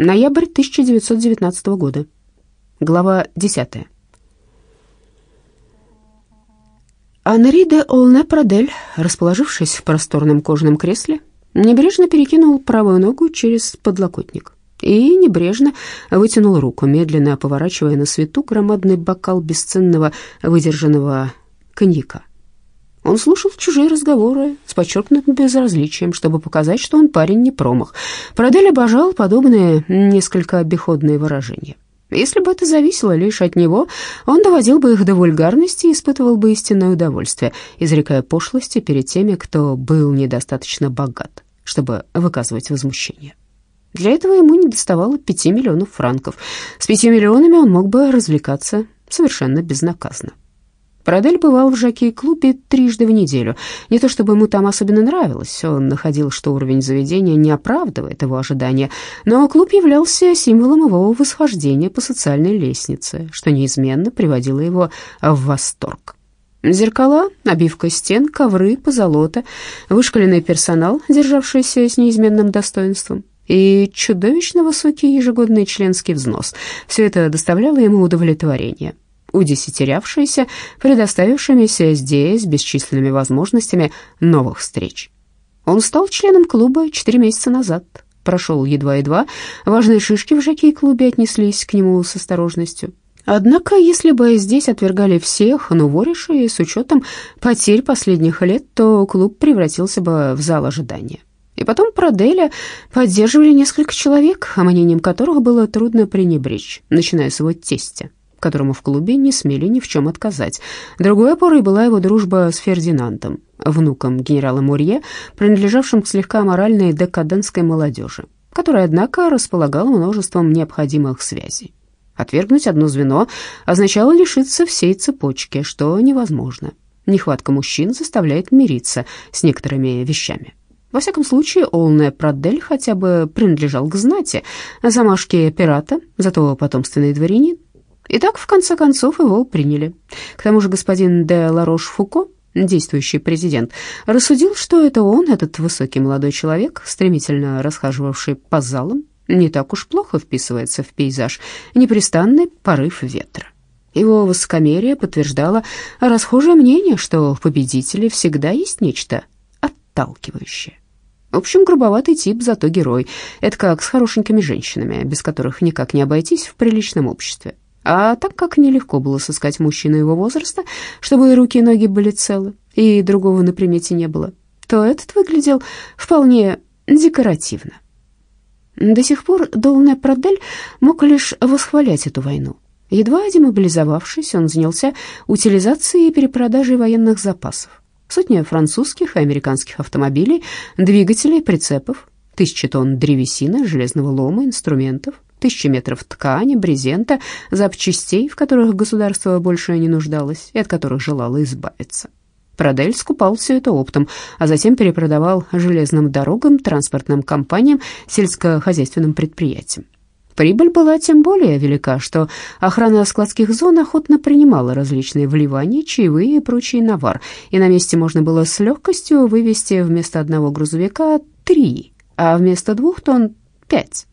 Ноябрь 1919 года. Глава 10. Анри де Олне-Прадель, расположившись в просторном кожаном кресле, небрежно перекинул правую ногу через подлокотник и небрежно вытянул руку, медленно поворачивая на свету громадный бокал бесценного выдержанного коньяка. Он слушал чужие разговоры с подчеркнутым безразличием, чтобы показать, что он парень не промах. Прадель обожал подобные несколько обиходные выражения. Если бы это зависело лишь от него, он доводил бы их до вульгарности и испытывал бы истинное удовольствие, изрекая пошлости перед теми, кто был недостаточно богат, чтобы выказывать возмущение. Для этого ему не доставало пяти миллионов франков. С пятью миллионами он мог бы развлекаться совершенно безнаказанно. Парадель бывал в жокей-клубе трижды в неделю. Не то чтобы ему там особенно нравилось, он находил, что уровень заведения не оправдывает его ожидания, но клуб являлся символом его восхождения по социальной лестнице, что неизменно приводило его в восторг. Зеркала, обивка стен, ковры, позолота, вышкаленный персонал, державшийся с неизменным достоинством, и чудовищно высокий ежегодный членский взнос. Все это доставляло ему удовлетворение удесятерявшиеся, предоставившимися здесь бесчисленными возможностями новых встреч. Он стал членом клуба четыре месяца назад. Прошел едва-едва, важные шишки в жокей-клубе отнеслись к нему с осторожностью. Однако, если бы здесь отвергали всех новоришей с учетом потерь последних лет, то клуб превратился бы в зал ожидания. И потом Проделя поддерживали несколько человек, мнением которых было трудно пренебречь, начиная с его тестя которому в клубе не смели ни в чем отказать. Другой опорой была его дружба с Фердинандом, внуком генерала Мурье, принадлежавшим к слегка моральной декадентской молодежи, которая, однако, располагала множеством необходимых связей. Отвергнуть одно звено означало лишиться всей цепочки, что невозможно. Нехватка мужчин заставляет мириться с некоторыми вещами. Во всяком случае, Олне Прадель хотя бы принадлежал к знати, замашки пирата, зато потомственный дворянин, и так, в конце концов, его приняли. К тому же господин де Ларош-Фуко, действующий президент, рассудил, что это он, этот высокий молодой человек, стремительно расхаживавший по залам, не так уж плохо вписывается в пейзаж, непрестанный порыв ветра. Его высокомерие подтверждало расхожее мнение, что в победителе всегда есть нечто отталкивающее. В общем, грубоватый тип, зато герой. Это как с хорошенькими женщинами, без которых никак не обойтись в приличном обществе. А так как нелегко было сыскать мужчину его возраста, чтобы и руки, и ноги были целы, и другого на примете не было, то этот выглядел вполне декоративно. До сих пор Долне Прадель мог лишь восхвалять эту войну. Едва демобилизовавшись, он занялся утилизацией и перепродажей военных запасов. Сотня французских и американских автомобилей, двигателей, прицепов, тысячи тонн древесины, железного лома, инструментов, тысячи метров ткани, брезента, запчастей, в которых государство больше не нуждалось и от которых желало избавиться. Продель скупал все это оптом, а затем перепродавал железным дорогам, транспортным компаниям, сельскохозяйственным предприятиям. Прибыль была тем более велика, что охрана складских зон охотно принимала различные вливания, чаевые и прочий навар, и на месте можно было с легкостью вывести вместо одного грузовика три, а вместо двух тонн пять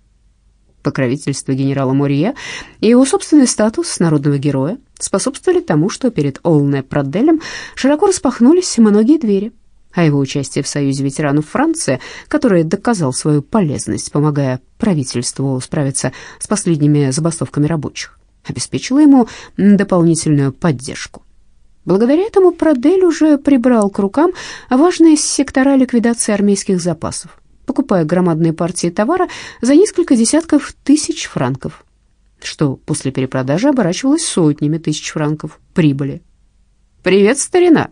покровительство генерала Морье и его собственный статус народного героя способствовали тому, что перед Олне Праделем широко распахнулись многие двери, а его участие в Союзе ветеранов Франции, который доказал свою полезность, помогая правительству справиться с последними забастовками рабочих, обеспечило ему дополнительную поддержку. Благодаря этому Прадель уже прибрал к рукам важные сектора ликвидации армейских запасов, покупая громадные партии товара за несколько десятков тысяч франков, что после перепродажи оборачивалось сотнями тысяч франков прибыли. «Привет, старина!»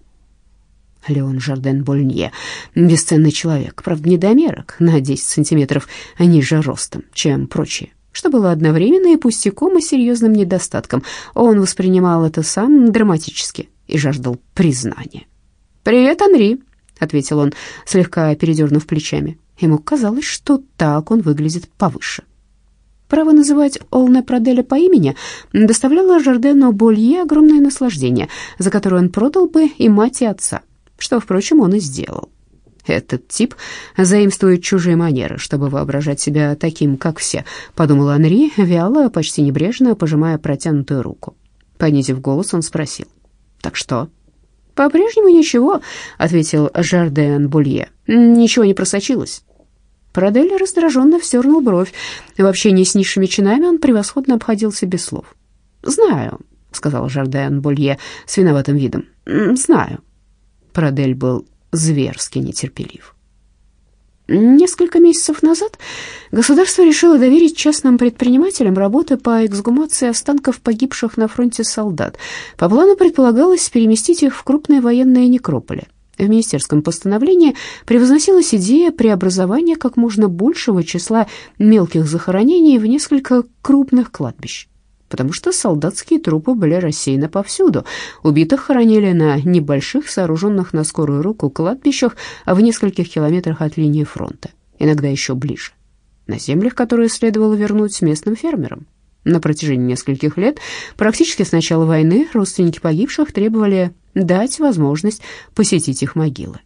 Леон Жарден Больнье, бесценный человек, правда, недомерок, на 10 сантиметров ниже ростом, чем прочие, что было одновременно и пустяком, и серьезным недостатком. Он воспринимал это сам драматически и жаждал признания. «Привет, Анри!» — ответил он, слегка передернув плечами. Ему казалось, что так он выглядит повыше. Право называть Олне Праделя по имени доставляло Жардену Болье огромное наслаждение, за которое он продал бы и мать, и отца, что, впрочем, он и сделал. «Этот тип заимствует чужие манеры, чтобы воображать себя таким, как все», — подумал Анри, вяло, почти небрежно, пожимая протянутую руку. Понизив голос, он спросил. «Так что?» «По-прежнему ничего», — ответил Жарден Булье. «Ничего не просочилось». Продель раздраженно вздернул бровь. В общении с низшими чинами он превосходно обходился без слов. «Знаю», — сказал Жарден Булье с виноватым видом. «Знаю». Продель был зверски нетерпелив. Несколько месяцев назад государство решило доверить частным предпринимателям работы по эксгумации останков погибших на фронте солдат. По плану предполагалось переместить их в крупные военные некрополи. В министерском постановлении превозносилась идея преобразования как можно большего числа мелких захоронений в несколько крупных кладбищ потому что солдатские трупы были рассеяны повсюду. Убитых хоронили на небольших, сооруженных на скорую руку кладбищах в нескольких километрах от линии фронта, иногда еще ближе, на землях, которые следовало вернуть местным фермерам. На протяжении нескольких лет, практически с начала войны, родственники погибших требовали дать возможность посетить их могилы.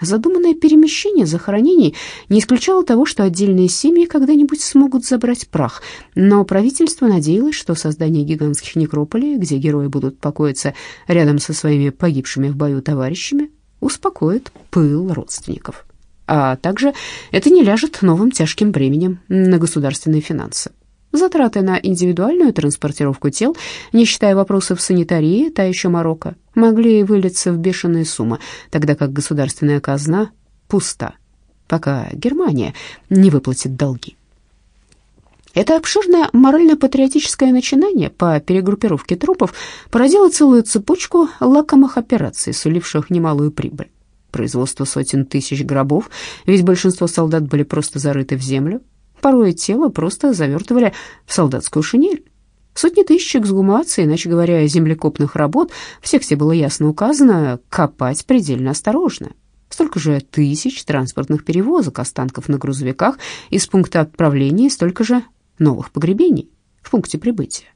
Задуманное перемещение захоронений не исключало того, что отдельные семьи когда-нибудь смогут забрать прах, но правительство надеялось, что создание гигантских некрополей, где герои будут покоиться рядом со своими погибшими в бою товарищами, успокоит пыл родственников. А также это не ляжет новым тяжким бременем на государственные финансы. Затраты на индивидуальную транспортировку тел, не считая вопросов санитарии, та еще Марокко, могли вылиться в бешеные суммы, тогда как государственная казна пуста, пока Германия не выплатит долги. Это обширное морально-патриотическое начинание по перегруппировке трупов породило целую цепочку лакомых операций, суливших немалую прибыль. Производство сотен тысяч гробов, ведь большинство солдат были просто зарыты в землю, Порой тело просто завертывали в солдатскую шинель. Сотни тысяч эксгумаций, иначе говоря, землекопных работ, в тексте было ясно указано «копать предельно осторожно». Столько же тысяч транспортных перевозок останков на грузовиках из пункта отправления, столько же новых погребений в пункте прибытия.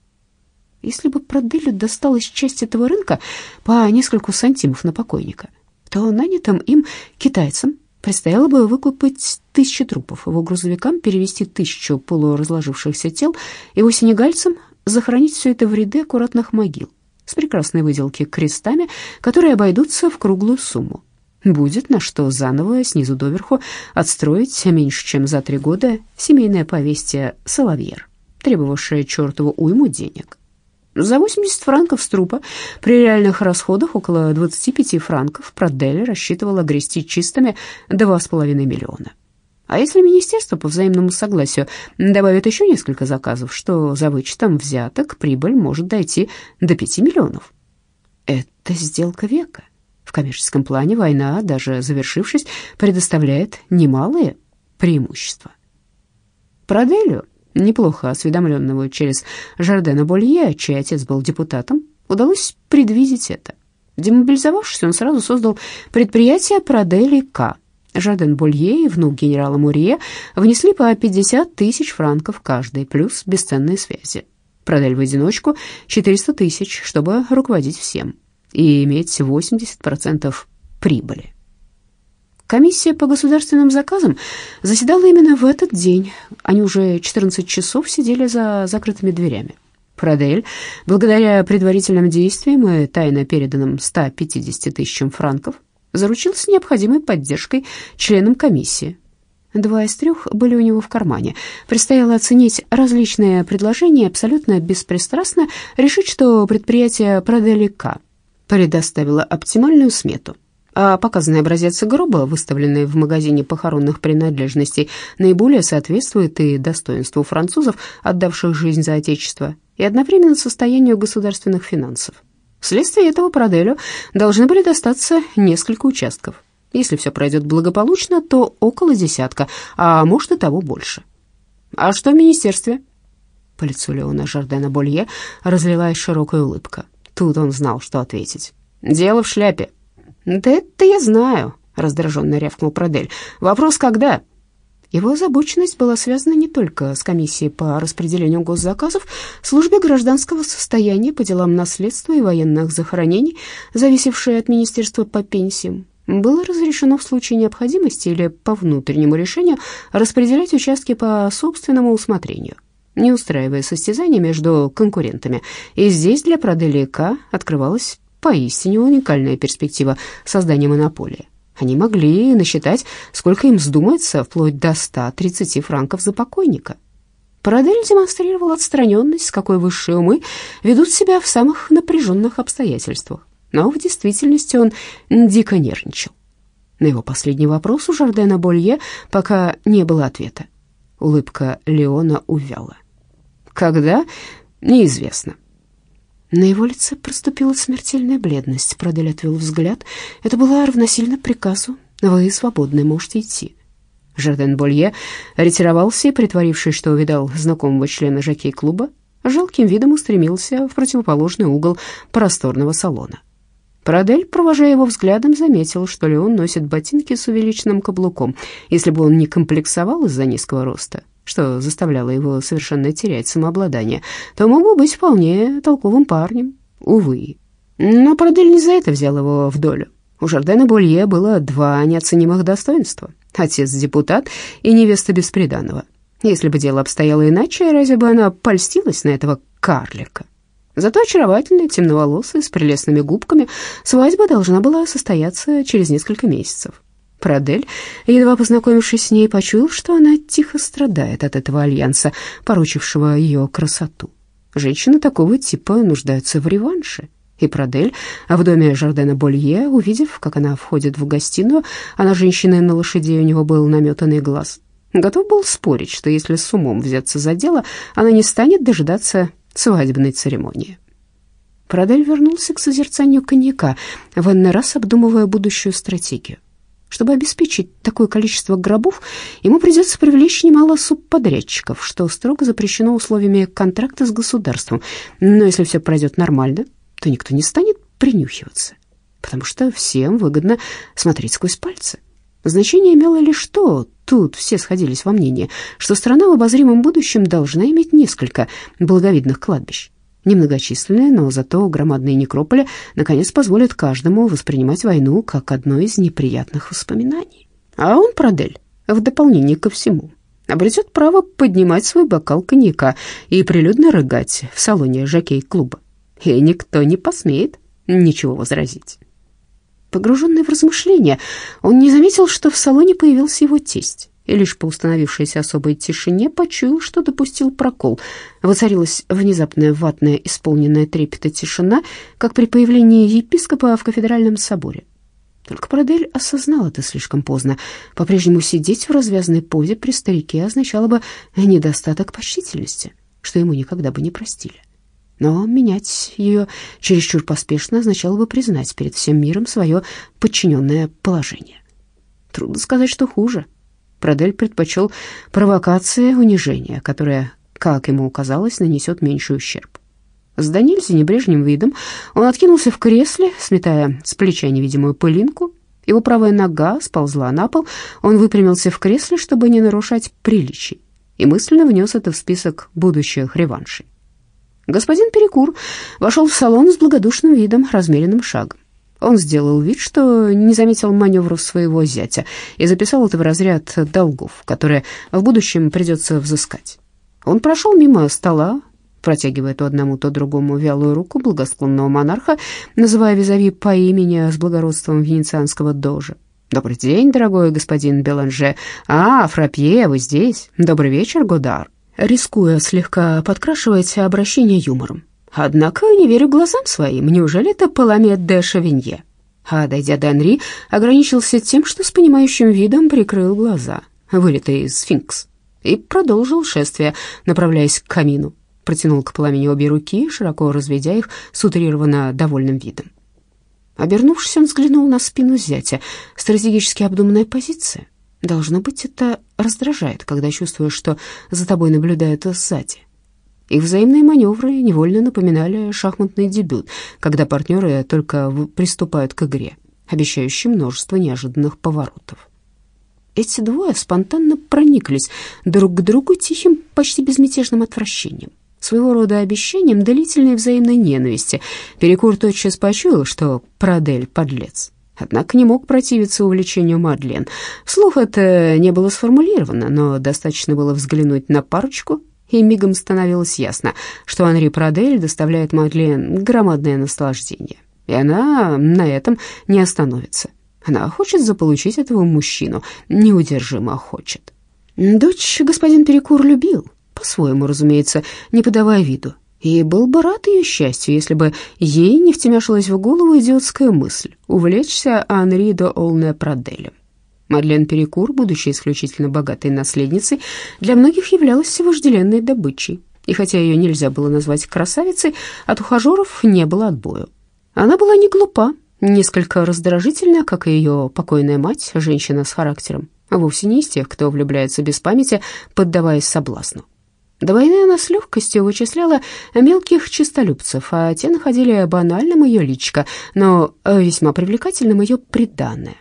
Если бы Проделю досталась часть этого рынка по нескольку сантимов на покойника, то нанятым им китайцам Предстояло бы выкупить тысячи трупов, его грузовикам перевести тысячу полуразложившихся тел, его сенегальцам захоронить все это в ряды аккуратных могил с прекрасной выделки крестами, которые обойдутся в круглую сумму. Будет на что заново снизу доверху отстроить меньше, чем за три года семейное повестие «Соловьер», требовавшее чертову уйму денег. За 80 франков с трупа при реальных расходах около 25 франков Продель рассчитывала грести чистыми 2,5 миллиона. А если министерство по взаимному согласию добавит еще несколько заказов, что за вычетом взяток прибыль может дойти до 5 миллионов? Это сделка века. В коммерческом плане война, даже завершившись, предоставляет немалые преимущества. Проделю неплохо осведомленного через Жардена Болье, чей отец был депутатом, удалось предвидеть это. Демобилизовавшись, он сразу создал предприятие «Продели К». Жарден Болье и внук генерала Мурье внесли по 50 тысяч франков каждый, плюс бесценные связи. Продель в одиночку 400 тысяч, чтобы руководить всем и иметь 80% прибыли. Комиссия по государственным заказам заседала именно в этот день. Они уже 14 часов сидели за закрытыми дверями. Продель, благодаря предварительным действиям и тайно переданным 150 тысячам франков, заручился необходимой поддержкой членам комиссии. Два из трех были у него в кармане. Предстояло оценить различные предложения, абсолютно беспристрастно решить, что предприятие Продели К предоставило оптимальную смету а показанный образец гроба, выставленный в магазине похоронных принадлежностей, наиболее соответствует и достоинству французов, отдавших жизнь за Отечество, и одновременно состоянию государственных финансов. Вследствие этого Проделю должны были достаться несколько участков. Если все пройдет благополучно, то около десятка, а может и того больше. А что в министерстве? По лицу Леона Жардена Болье разлилась широкая улыбка. Тут он знал, что ответить. «Дело в шляпе», «Да это я знаю», — раздраженно рявкнул Продель. «Вопрос когда?» Его озабоченность была связана не только с комиссией по распределению госзаказов, службе гражданского состояния по делам наследства и военных захоронений, зависевшей от Министерства по пенсиям, было разрешено в случае необходимости или по внутреннему решению распределять участки по собственному усмотрению, не устраивая состязания между конкурентами. И здесь для Продели К открывалась поистине уникальная перспектива создания монополии. Они могли насчитать, сколько им вздумается, вплоть до 130 франков за покойника. Парадель демонстрировал отстраненность, с какой высшие умы ведут себя в самых напряженных обстоятельствах но в действительности он дико нервничал. На его последний вопрос у Жардена Болье пока не было ответа. Улыбка Леона увяла. «Когда? Неизвестно». На его лице проступила смертельная бледность. Продель отвел взгляд. Это было равносильно приказу. «Вы свободны, можете идти». Жарден Болье ретировался и, притворившись, что увидал знакомого члена жокей-клуба, жалким видом устремился в противоположный угол просторного салона. Парадель, провожая его взглядом, заметил, что Леон носит ботинки с увеличенным каблуком. Если бы он не комплексовал из-за низкого роста, что заставляло его совершенно терять самообладание, то мог бы быть вполне толковым парнем. Увы. Но Парадель не за это взял его в долю. У Жардена Болье было два неоценимых достоинства. Отец-депутат и невеста бесприданного. Если бы дело обстояло иначе, разве бы она польстилась на этого карлика? Зато очаровательная, темноволосая, с прелестными губками, свадьба должна была состояться через несколько месяцев. Прадель, едва познакомившись с ней, почуял, что она тихо страдает от этого альянса, поручившего ее красоту. Женщины такого типа нуждаются в реванше. И Прадель, а в доме Жардена Болье, увидев, как она входит в гостиную, она женщина на лошади, у него был наметанный глаз, готов был спорить, что если с умом взяться за дело, она не станет дожидаться свадебной церемонии. Прадель вернулся к созерцанию коньяка, в раз обдумывая будущую стратегию. Чтобы обеспечить такое количество гробов, ему придется привлечь немало субподрядчиков, что строго запрещено условиями контракта с государством. Но если все пройдет нормально, то никто не станет принюхиваться, потому что всем выгодно смотреть сквозь пальцы. Значение имело лишь то, тут все сходились во мнении, что страна в обозримом будущем должна иметь несколько благовидных кладбищ. Немногочисленные, но зато громадные некрополи наконец позволят каждому воспринимать войну как одно из неприятных воспоминаний. А он, Продель, в дополнение ко всему, обретет право поднимать свой бокал коньяка и прилюдно рыгать в салоне жокей-клуба. И никто не посмеет ничего возразить. Погруженный в размышления, он не заметил, что в салоне появился его тесть, и лишь по установившейся особой тишине почуял, что допустил прокол. Воцарилась внезапная ватная, исполненная трепета тишина, как при появлении епископа в кафедральном соборе. Только Продель осознал это слишком поздно. По-прежнему сидеть в развязанной позе при старике означало бы недостаток почтительности, что ему никогда бы не простили. Но менять ее чересчур поспешно означало бы признать перед всем миром свое подчиненное положение. Трудно сказать, что хуже. Продель предпочел провокации унижения, которая, как ему казалось, нанесет меньший ущерб. С до небрежным видом он откинулся в кресле, сметая с плеча невидимую пылинку. Его правая нога сползла на пол, он выпрямился в кресле, чтобы не нарушать приличий, и мысленно внес это в список будущих реваншей. Господин Перекур вошел в салон с благодушным видом, размеренным шагом. Он сделал вид, что не заметил маневров своего зятя и записал это в разряд долгов, которые в будущем придется взыскать. Он прошел мимо стола, протягивая то одному, то другому вялую руку благосклонного монарха, называя визави по имени с благородством венецианского дожа. «Добрый день, дорогой господин Беланже. А, Фрапье, вы здесь? Добрый вечер, Годар рискуя слегка подкрашивать обращение юмором. Однако не верю глазам своим, неужели это Паламет де Шавинье? А, дойдя до Анри, ограничился тем, что с понимающим видом прикрыл глаза, вылитый сфинкс, и продолжил шествие, направляясь к камину. Протянул к пламени обе руки, широко разведя их с утрированно довольным видом. Обернувшись, он взглянул на спину зятя. Стратегически обдуманная позиция. Должно быть, это раздражает, когда чувствуешь, что за тобой наблюдают сзади. Их взаимные маневры невольно напоминали шахматный дебют, когда партнеры только приступают к игре, обещающей множество неожиданных поворотов. Эти двое спонтанно прониклись друг к другу тихим, почти безмятежным отвращением, своего рода обещанием длительной взаимной ненависти. Перекур тотчас почуял, что Прадель — подлец, однако не мог противиться увлечению Мадлен. Вслух это не было сформулировано, но достаточно было взглянуть на парочку, и мигом становилось ясно, что Анри Прадель доставляет Мадлен громадное наслаждение, и она на этом не остановится. Она хочет заполучить этого мужчину, неудержимо хочет. Дочь господин Перекур любил, по-своему, разумеется, не подавая виду, и был бы рад ее счастью, если бы ей не втемяшилась в голову идиотская мысль увлечься Анри де Олне Праделем. Мадлен Перекур, будучи исключительно богатой наследницей, для многих являлась вожделенной добычей. И хотя ее нельзя было назвать красавицей, от ухажеров не было отбою. Она была не глупа, несколько раздражительна, как и ее покойная мать, женщина с характером, а вовсе не из тех, кто влюбляется без памяти, поддаваясь соблазну. До войны она с легкостью вычисляла мелких честолюбцев, а те находили банальным ее личико, но весьма привлекательным ее приданное.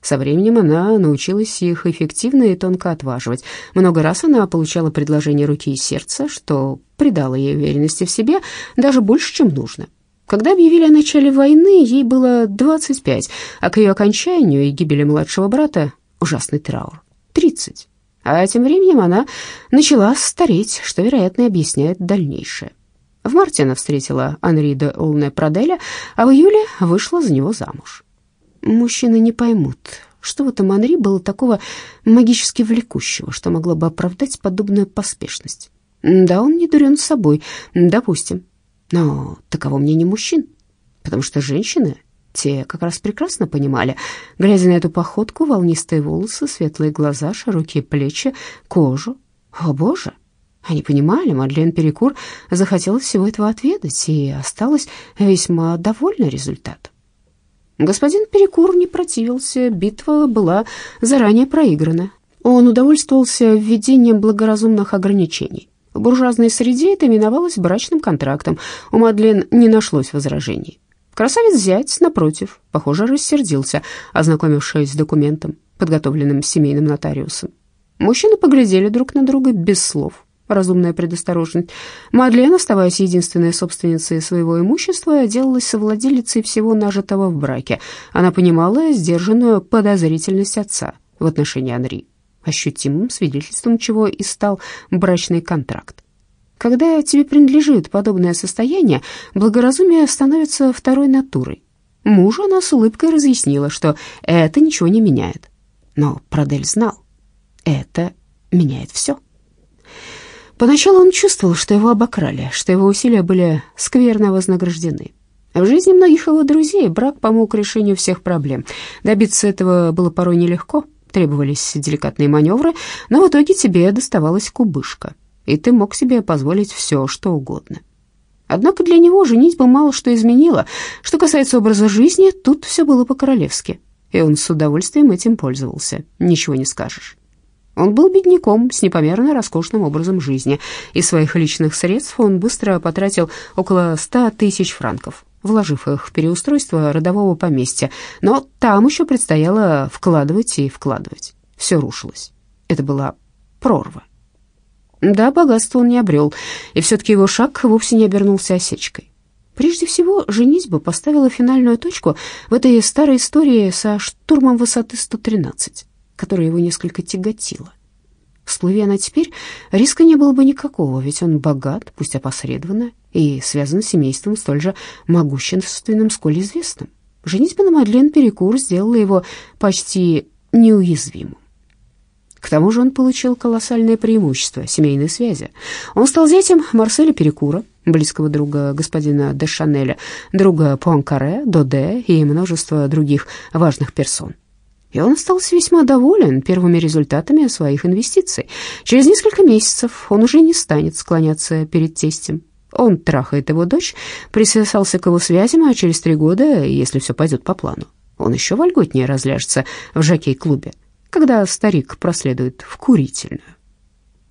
Со временем она научилась их эффективно и тонко отваживать. Много раз она получала предложение руки и сердца, что придало ей уверенности в себе даже больше, чем нужно. Когда объявили о начале войны, ей было 25, а к ее окончанию и гибели младшего брата ужасный траур — 30. А тем временем она начала стареть, что, вероятно, объясняет дальнейшее. В марте она встретила Анри де Олне Праделя, а в июле вышла за него замуж. Мужчины не поймут, что в этом Анри было такого магически влекущего, что могло бы оправдать подобную поспешность. Да, он не дурен собой, допустим, но таково мнение мужчин, потому что женщины те как раз прекрасно понимали, глядя на эту походку, волнистые волосы, светлые глаза, широкие плечи, кожу. О, Боже! Они понимали, Мадлен Перекур захотела всего этого отведать и осталась весьма довольна результатом. Господин Перекур не противился, битва была заранее проиграна. Он удовольствовался введением благоразумных ограничений. В буржуазной среде это именовалось брачным контрактом. У Мадлен не нашлось возражений. Красавец-зять, напротив, похоже, рассердился, ознакомившись с документом, подготовленным семейным нотариусом. Мужчины поглядели друг на друга без слов. Разумная предосторожность. Мадлен, оставаясь единственной собственницей своего имущества, делалась совладелицей всего нажитого в браке. Она понимала сдержанную подозрительность отца в отношении Анри, ощутимым свидетельством чего и стал брачный контракт. Когда тебе принадлежит подобное состояние, благоразумие становится второй натурой. Мужу она с улыбкой разъяснила, что это ничего не меняет. Но Продель знал, это меняет все. Поначалу он чувствовал, что его обокрали, что его усилия были скверно вознаграждены. В жизни многих его друзей брак помог решению всех проблем. Добиться этого было порой нелегко, требовались деликатные маневры, но в итоге тебе доставалась кубышка и ты мог себе позволить все, что угодно. Однако для него женитьба мало что изменила. Что касается образа жизни, тут все было по-королевски, и он с удовольствием этим пользовался, ничего не скажешь. Он был бедняком с непомерно роскошным образом жизни. Из своих личных средств он быстро потратил около ста тысяч франков, вложив их в переустройство родового поместья. Но там еще предстояло вкладывать и вкладывать. Все рушилось. Это была прорва. Да, богатство он не обрел, и все-таки его шаг вовсе не обернулся осечкой. Прежде всего, женитьба поставила финальную точку в этой старой истории со штурмом высоты 113, которая его несколько тяготила. Всплыви она теперь, риска не было бы никакого, ведь он богат, пусть опосредованно, и связан с семейством столь же могущественным, сколь известным. Женитьба на Мадлен Перекур сделала его почти неуязвимым. К тому же он получил колоссальное преимущество семейной связи. Он стал зятем Марселя Перекура, близкого друга господина де Шанеля, друга Пуанкаре, Доде и множества других важных персон. И он остался весьма доволен первыми результатами своих инвестиций. Через несколько месяцев он уже не станет склоняться перед тестем. Он трахает его дочь, присосался к его связям, а через три года, если все пойдет по плану, он еще вольготнее разляжется в жокей-клубе когда старик проследует в курительную.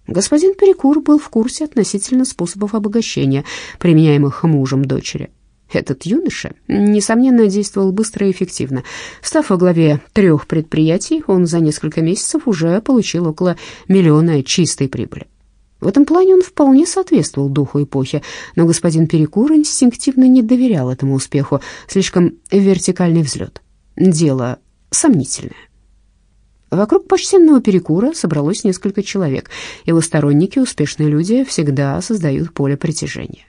Господин Перекур был в курсе относительно способов обогащения, применяемых мужем дочери. Этот юноша, несомненно, действовал быстро и эффективно. Став во главе трех предприятий, он за несколько месяцев уже получил около миллиона чистой прибыли. В этом плане он вполне соответствовал духу эпохи, но господин Перекур инстинктивно не доверял этому успеху, слишком вертикальный взлет. дело сомнительное. Вокруг почтенного перекура собралось несколько человек. Его сторонники, успешные люди, всегда создают поле притяжения.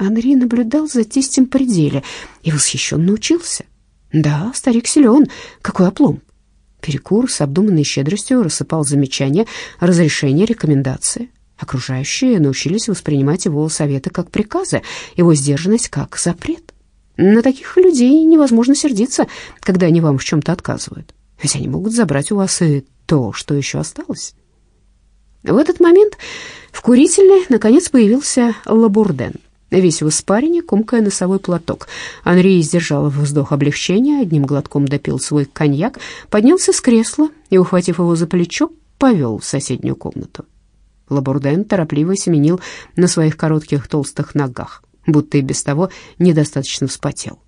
Анри наблюдал за тестем пределе и восхищенно учился. Да, старик силен, какой оплом. Перекур с обдуманной щедростью рассыпал замечания, разрешения, рекомендации. Окружающие научились воспринимать его советы как приказы, его сдержанность как запрет. На таких людей невозможно сердиться, когда они вам в чем-то отказывают ведь они могут забрать у вас и то, что еще осталось. В этот момент в курительной, наконец, появился Лабурден, весь в испарине, комкая носовой платок. Анри сдержал вздох облегчения, одним глотком допил свой коньяк, поднялся с кресла и, ухватив его за плечо, повел в соседнюю комнату. Лабурден торопливо семенил на своих коротких толстых ногах, будто и без того недостаточно вспотел.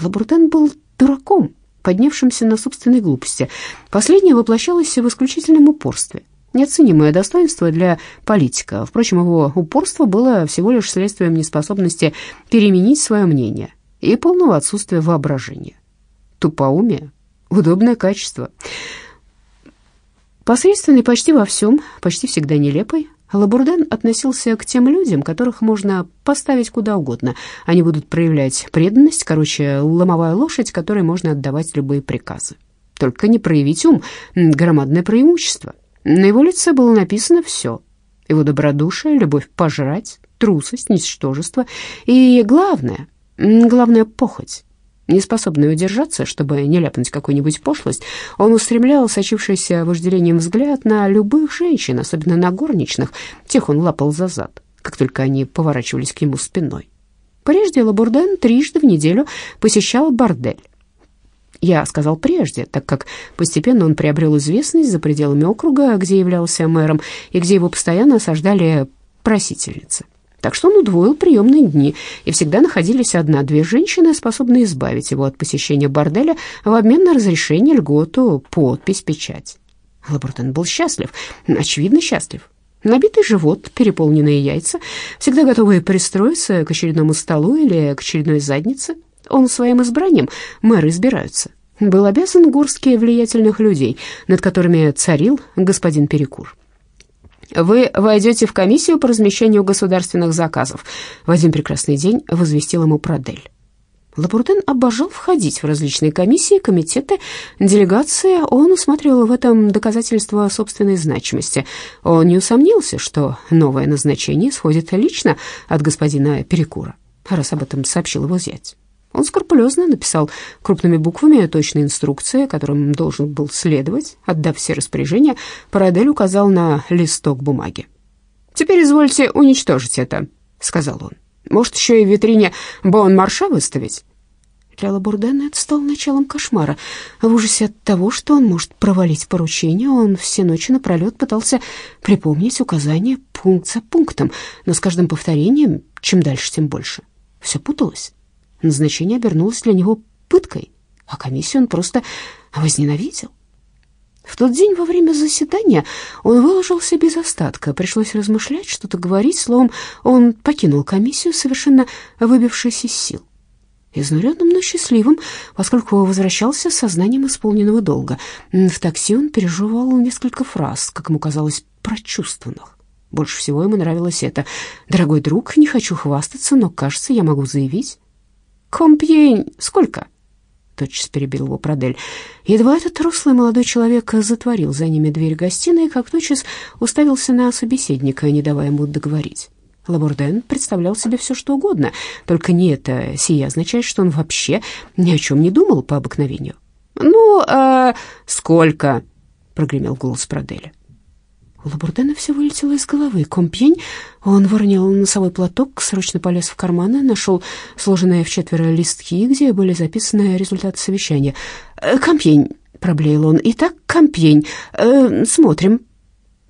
Лабурден был дураком, поднявшимся на собственной глупости. Последнее воплощалось в исключительном упорстве. Неоценимое достоинство для политика. Впрочем, его упорство было всего лишь следствием неспособности переменить свое мнение и полного отсутствия воображения. Тупоумие — удобное качество. Посредственный почти во всем, почти всегда нелепый, Лабурден относился к тем людям, которых можно поставить куда угодно. Они будут проявлять преданность, короче, ломовая лошадь, которой можно отдавать любые приказы. Только не проявить ум — громадное преимущество. На его лице было написано все. Его добродушие, любовь пожрать, трусость, ничтожество и, главное, главное, похоть. Неспособный удержаться, чтобы не ляпнуть какую-нибудь пошлость, он устремлял сочившийся вожделением взгляд на любых женщин, особенно на горничных. Тех он лапал за зад, как только они поворачивались к нему спиной. Прежде Лабурден трижды в неделю посещал бордель. Я сказал прежде, так как постепенно он приобрел известность за пределами округа, где являлся мэром, и где его постоянно осаждали просительницы. Так что он удвоил приемные дни, и всегда находились одна-две женщины, способные избавить его от посещения борделя в обмен на разрешение, льготу, подпись, печать. Лабортен был счастлив, очевидно счастлив. Набитый живот, переполненные яйца, всегда готовые пристроиться к очередному столу или к очередной заднице. Он своим избранием, мэры избираются, был обязан горстке влиятельных людей, над которыми царил господин Перекур. Вы войдете в комиссию по размещению государственных заказов. В один прекрасный день возвестил ему Продель. Лабурден обожал входить в различные комиссии, комитеты, делегации. Он усматривал в этом доказательство собственной значимости. Он не усомнился, что новое назначение исходит лично от господина Перекура, раз об этом сообщил его зять. Он скрупулезно написал крупными буквами точные инструкции, которым должен был следовать. Отдав все распоряжения, Парадель указал на листок бумаги. «Теперь извольте уничтожить это», — сказал он. «Может, еще и в витрине Бон-Марша выставить?» Для Лабурдена это стало началом кошмара. В ужасе от того, что он может провалить поручение, он все ночи напролет пытался припомнить указания пункт за пунктом, но с каждым повторением, чем дальше, тем больше. Все путалось. Назначение обернулось для него пыткой, а комиссию он просто возненавидел. В тот день во время заседания он выложился без остатка. Пришлось размышлять, что-то говорить. Словом, он покинул комиссию, совершенно выбившись из сил. Изнуренным, но счастливым, поскольку возвращался с сознанием исполненного долга. В такси он переживал несколько фраз, как ему казалось, прочувствованных. Больше всего ему нравилось это. «Дорогой друг, не хочу хвастаться, но, кажется, я могу заявить, «Компьень сколько?» Тотчас перебил его Продель. Едва этот рослый молодой человек затворил за ними дверь гостиной, как тотчас уставился на собеседника, не давая ему договорить. Лабурден представлял себе все, что угодно, только не это сие означает, что он вообще ни о чем не думал по обыкновению. «Ну, а сколько?» — прогремел голос Проделя. У Лабурдена все вылетело из головы. Компьень, он выронил носовой платок, срочно полез в карманы, нашел сложенные в четверо листки, где были записаны результаты совещания. «Э, «Компьень», — проблеял он, — «итак, компьень, э, смотрим».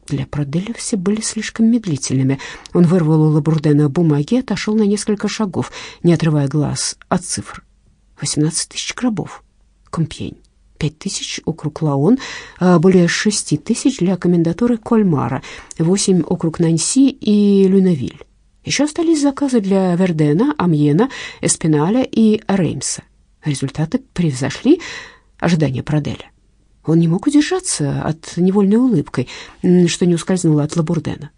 Для Проделя все были слишком медлительными. Он вырвал у Лабурдена бумаги и отошел на несколько шагов, не отрывая глаз от цифр. «Восемнадцать тысяч гробов. Компьень» пять тысяч округ Лаон, а более шести тысяч для комендатуры Кольмара, восемь округ Нанси и Люнавиль. Еще остались заказы для Вердена, Амьена, Эспиналя и Реймса. Результаты превзошли ожидания Проделя. Он не мог удержаться от невольной улыбкой, что не ускользнуло от Лабурдена.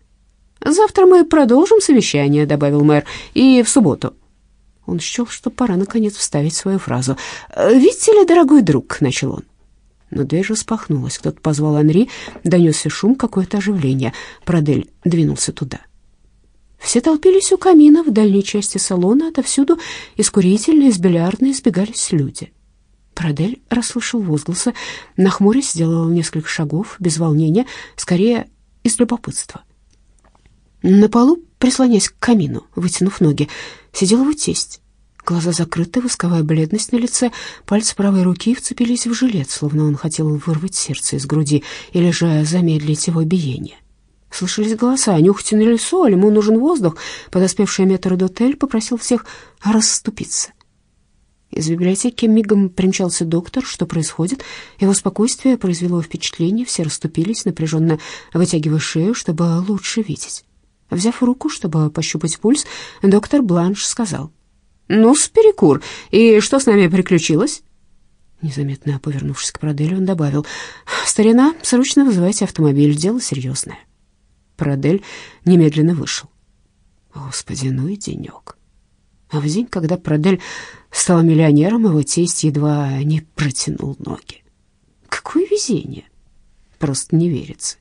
«Завтра мы продолжим совещание», — добавил мэр, — «и в субботу». Он счел, что пора, наконец, вставить свою фразу. «Видите ли, дорогой друг», — начал он. Но дверь распахнулась. Кто-то позвал Анри, донесся шум, какое-то оживление. Продель двинулся туда. Все толпились у камина в дальней части салона, отовсюду из курительной, из бильярдной избегались люди. Продель расслышал возгласы, нахмурясь, сделал несколько шагов, без волнения, скорее из любопытства. На полу, прислонясь к камину, вытянув ноги, сидел его тесть. Глаза закрыты, восковая бледность на лице, пальцы правой руки вцепились в жилет, словно он хотел вырвать сердце из груди или же замедлить его биение. Слышались голоса, нюхайте на лицо, ему нужен воздух. Подоспевший метрдотель попросил всех расступиться. Из библиотеки мигом примчался доктор. Что происходит? Его спокойствие произвело впечатление. Все расступились, напряженно вытягивая шею, чтобы лучше видеть. Взяв руку, чтобы пощупать пульс, доктор Бланш сказал. Ну перекур. И что с нами приключилось?» Незаметно повернувшись к Проделю, он добавил. «Старина, срочно вызывайте автомобиль, дело серьезное». Продель немедленно вышел. Господи, ну и денек. А в день, когда Продель стал миллионером, его тесть едва не протянул ноги. Какое везение! Просто не верится.